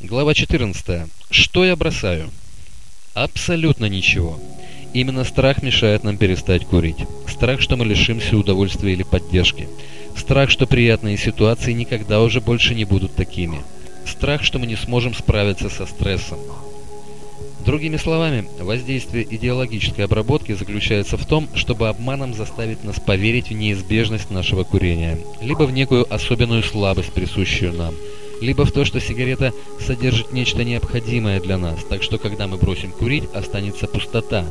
Глава 14. Что я бросаю? Абсолютно ничего. Именно страх мешает нам перестать курить. Страх, что мы лишимся удовольствия или поддержки. Страх, что приятные ситуации никогда уже больше не будут такими. Страх, что мы не сможем справиться со стрессом. Другими словами, воздействие идеологической обработки заключается в том, чтобы обманом заставить нас поверить в неизбежность нашего курения, либо в некую особенную слабость, присущую нам – либо в то, что сигарета содержит нечто необходимое для нас, так что когда мы бросим курить, останется пустота.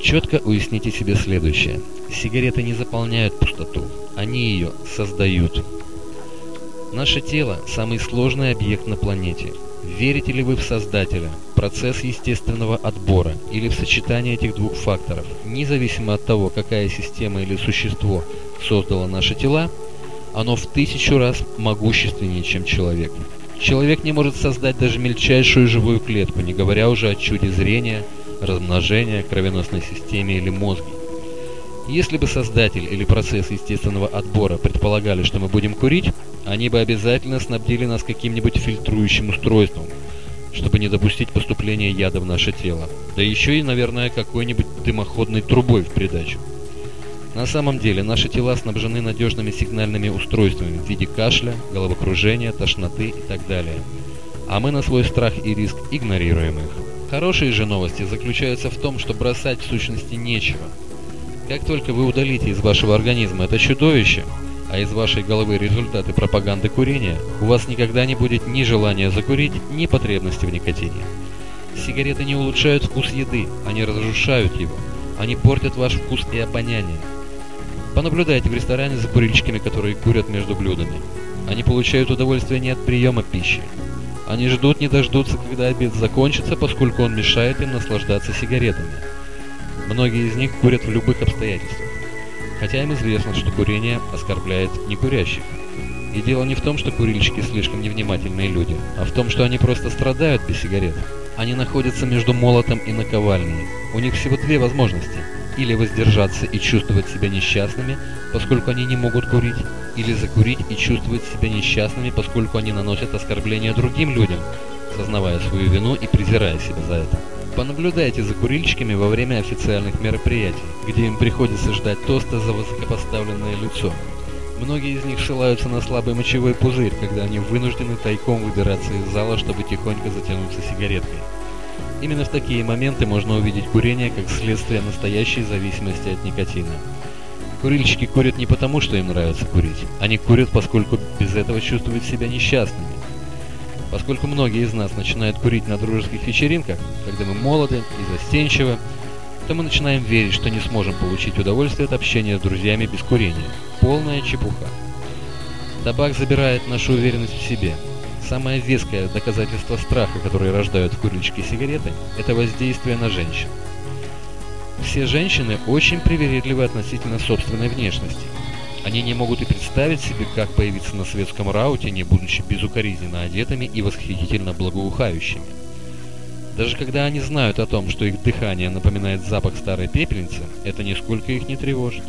Четко уясните себе следующее. Сигареты не заполняют пустоту, они ее создают. Наше тело – самый сложный объект на планете. Верите ли вы в Создателя, процесс естественного отбора или в сочетание этих двух факторов, независимо от того, какая система или существо создало наши тела – оно в тысячу раз могущественнее, чем человек. Человек не может создать даже мельчайшую живую клетку, не говоря уже о чуде зрения, размножения, кровеносной системе или мозге. Если бы создатель или процесс естественного отбора предполагали, что мы будем курить, они бы обязательно снабдили нас каким-нибудь фильтрующим устройством, чтобы не допустить поступления яда в наше тело. Да еще и, наверное, какой-нибудь дымоходной трубой в придачу. На самом деле наши тела снабжены надежными сигнальными устройствами в виде кашля, головокружения, тошноты и так далее. А мы на свой страх и риск игнорируем их. Хорошие же новости заключаются в том, что бросать в сущности нечего. Как только вы удалите из вашего организма это чудовище, а из вашей головы результаты пропаганды курения, у вас никогда не будет ни желания закурить, ни потребности в никотине. Сигареты не улучшают вкус еды, они разрушают его. Они портят ваш вкус и обоняние. Понаблюдайте в ресторане за курильщиками, которые курят между блюдами. Они получают удовольствие не от приема пищи. Они ждут, не дождутся, когда обед закончится, поскольку он мешает им наслаждаться сигаретами. Многие из них курят в любых обстоятельствах. Хотя им известно, что курение оскорбляет некурящих. И дело не в том, что курильщики слишком невнимательные люди, а в том, что они просто страдают без сигарет. Они находятся между молотом и наковальней. У них всего две возможности – или воздержаться и чувствовать себя несчастными, поскольку они не могут курить, или закурить и чувствовать себя несчастными, поскольку они наносят оскорбления другим людям, сознавая свою вину и презирая себя за это. Понаблюдайте за курильщиками во время официальных мероприятий, где им приходится ждать тоста за высокопоставленное лицо. Многие из них ссылаются на слабый мочевой пузырь, когда они вынуждены тайком выбираться из зала, чтобы тихонько затянуться сигареткой. Именно в такие моменты можно увидеть курение как следствие настоящей зависимости от никотина. Курильщики курят не потому, что им нравится курить. Они курят, поскольку без этого чувствуют себя несчастными. Поскольку многие из нас начинают курить на дружеских вечеринках, когда мы молоды и застенчивы, то мы начинаем верить, что не сможем получить удовольствие от общения с друзьями без курения. Полная чепуха. Табак забирает нашу уверенность в себе – Самое веское доказательство страха, которое рождают в курильщике сигареты, это воздействие на женщин. Все женщины очень привередливы относительно собственной внешности. Они не могут и представить себе, как появиться на светском рауте, не будучи безукоризненно одетыми и восхитительно благоухающими. Даже когда они знают о том, что их дыхание напоминает запах старой пепельницы, это нисколько их не тревожит.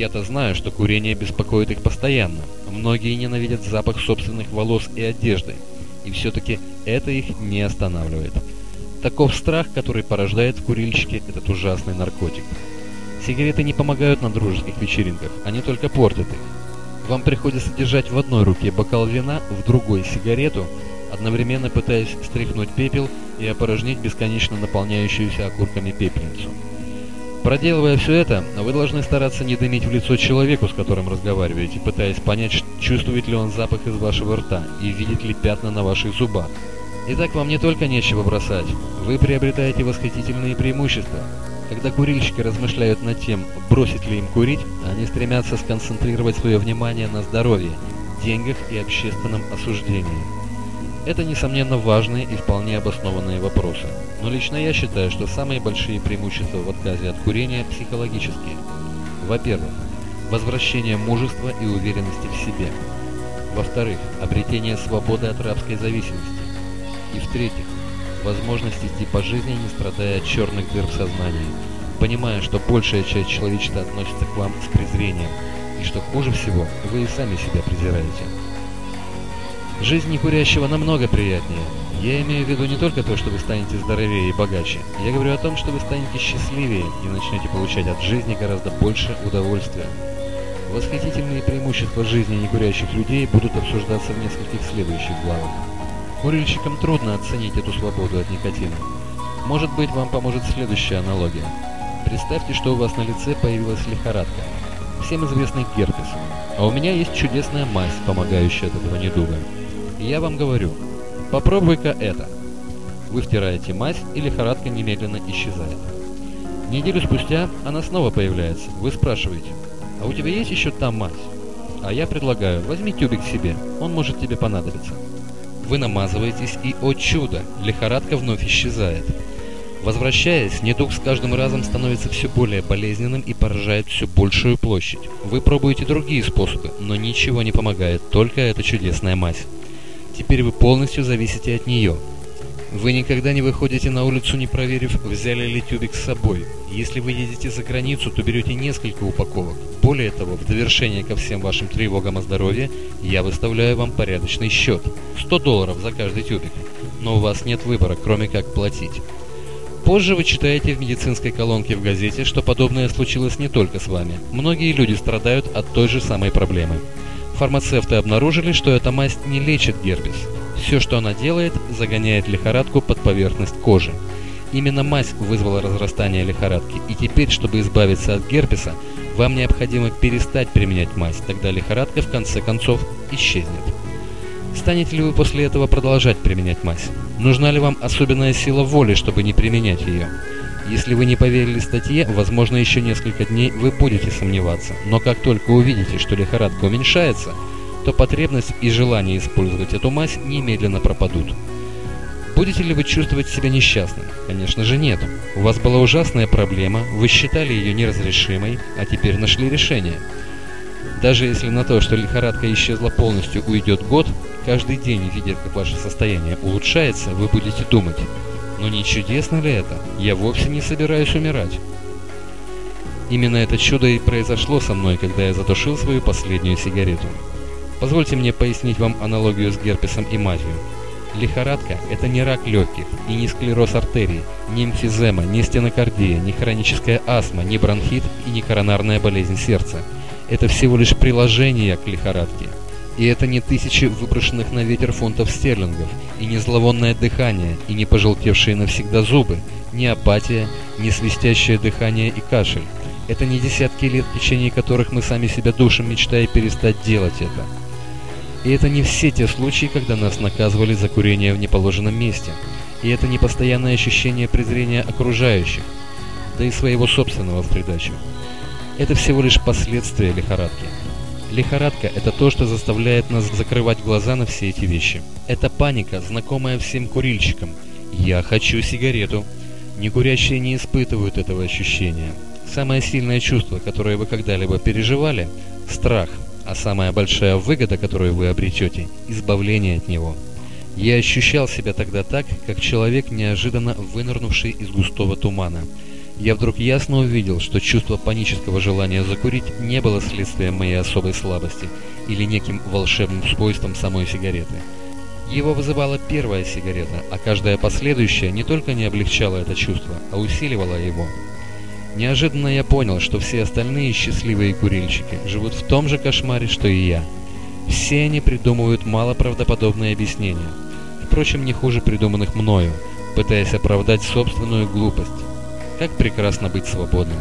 Я-то знаю, что курение беспокоит их постоянно. Многие ненавидят запах собственных волос и одежды. И все-таки это их не останавливает. Таков страх, который порождает в курильщике этот ужасный наркотик. Сигареты не помогают на дружеских вечеринках, они только портят их. Вам приходится держать в одной руке бокал вина, в другой сигарету, одновременно пытаясь стряхнуть пепел и опорожнить бесконечно наполняющуюся окурками пепельницу. Проделывая все это, вы должны стараться не дымить в лицо человеку, с которым разговариваете, пытаясь понять, чувствует ли он запах из вашего рта и видит ли пятна на ваших зубах. Итак, вам не только нечего бросать, вы приобретаете восхитительные преимущества. Когда курильщики размышляют над тем, бросить ли им курить, они стремятся сконцентрировать свое внимание на здоровье, деньгах и общественном осуждении. Это, несомненно, важные и вполне обоснованные вопросы. Но лично я считаю, что самые большие преимущества в отказе от курения психологические. Во-первых, возвращение мужества и уверенности в себе. Во-вторых, обретение свободы от рабской зависимости. И в-третьих, возможность идти по жизни, не страдая от черных дыр в сознании, понимая, что большая часть человечества относится к вам с презрением, и что хуже всего, вы и сами себя презираете. Жизнь некурящего намного приятнее. Я имею в виду не только то, что вы станете здоровее и богаче. Я говорю о том, что вы станете счастливее и начнете получать от жизни гораздо больше удовольствия. Восхитительные преимущества жизни некурящих людей будут обсуждаться в нескольких следующих главах. Курильщикам трудно оценить эту свободу от никотина. Может быть, вам поможет следующая аналогия. Представьте, что у вас на лице появилась лихорадка, всем известный герпес, а у меня есть чудесная мазь, помогающая от этого недуга. Я вам говорю, попробуй-ка это. Вы втираете мазь, и лихорадка немедленно исчезает. Неделю спустя она снова появляется. Вы спрашиваете, а у тебя есть еще там мазь? А я предлагаю, возьми тюбик себе, он может тебе понадобиться. Вы намазываетесь, и, о чудо, лихорадка вновь исчезает. Возвращаясь, недуг с каждым разом становится все более болезненным и поражает все большую площадь. Вы пробуете другие способы, но ничего не помогает, только эта чудесная мазь. Теперь вы полностью зависите от нее. Вы никогда не выходите на улицу, не проверив, взяли ли тюбик с собой. Если вы едете за границу, то берете несколько упаковок. Более того, в довершение ко всем вашим тревогам о здоровье, я выставляю вам порядочный счет. 100 долларов за каждый тюбик. Но у вас нет выбора, кроме как платить. Позже вы читаете в медицинской колонке в газете, что подобное случилось не только с вами. Многие люди страдают от той же самой проблемы. Фармацевты обнаружили, что эта мазь не лечит герпес. Все, что она делает, загоняет лихорадку под поверхность кожи. Именно мазь вызвала разрастание лихорадки, и теперь, чтобы избавиться от герпеса, вам необходимо перестать применять мазь, тогда лихорадка в конце концов исчезнет. Станете ли вы после этого продолжать применять мазь? Нужна ли вам особенная сила воли, чтобы не применять ее? Если вы не поверили статье, возможно, еще несколько дней вы будете сомневаться, но как только увидите, что лихорадка уменьшается – то потребность и желание использовать эту мазь немедленно пропадут. Будете ли вы чувствовать себя несчастным? Конечно же нет. У вас была ужасная проблема, вы считали ее неразрешимой, а теперь нашли решение. Даже если на то, что лихорадка исчезла полностью, уйдет год, каждый день, видя, как ваше состояние улучшается, вы будете думать, но не чудесно ли это? Я вовсе не собираюсь умирать. Именно это чудо и произошло со мной, когда я затушил свою последнюю сигарету. Позвольте мне пояснить вам аналогию с герпесом и мазью. Лихорадка – это не рак легких, и не склероз артерий, не эмфизема, не стенокардия, не хроническая астма, не бронхит и не коронарная болезнь сердца. Это всего лишь приложение к лихорадке. И это не тысячи выброшенных на ветер фунтов стерлингов, и не зловонное дыхание, и не пожелтевшие навсегда зубы, не апатия, не свистящее дыхание и кашель. Это не десятки лет, в течение которых мы сами себя душим, мечтая перестать делать это. И это не все те случаи, когда нас наказывали за курение в неположенном месте. И это не постоянное ощущение презрения окружающих, да и своего собственного в придачу. Это всего лишь последствия лихорадки. Лихорадка – это то, что заставляет нас закрывать глаза на все эти вещи. Это паника, знакомая всем курильщикам. «Я хочу сигарету». Некурящие не испытывают этого ощущения. Самое сильное чувство, которое вы когда-либо переживали – страх – а самая большая выгода, которую вы обретете – избавление от него. Я ощущал себя тогда так, как человек, неожиданно вынырнувший из густого тумана. Я вдруг ясно увидел, что чувство панического желания закурить не было следствием моей особой слабости или неким волшебным свойством самой сигареты. Его вызывала первая сигарета, а каждая последующая не только не облегчала это чувство, а усиливала его. Неожиданно я понял, что все остальные счастливые курильщики живут в том же кошмаре, что и я. Все они придумывают малоправдоподобные объяснения, впрочем, не хуже придуманных мною, пытаясь оправдать собственную глупость. Как прекрасно быть свободным.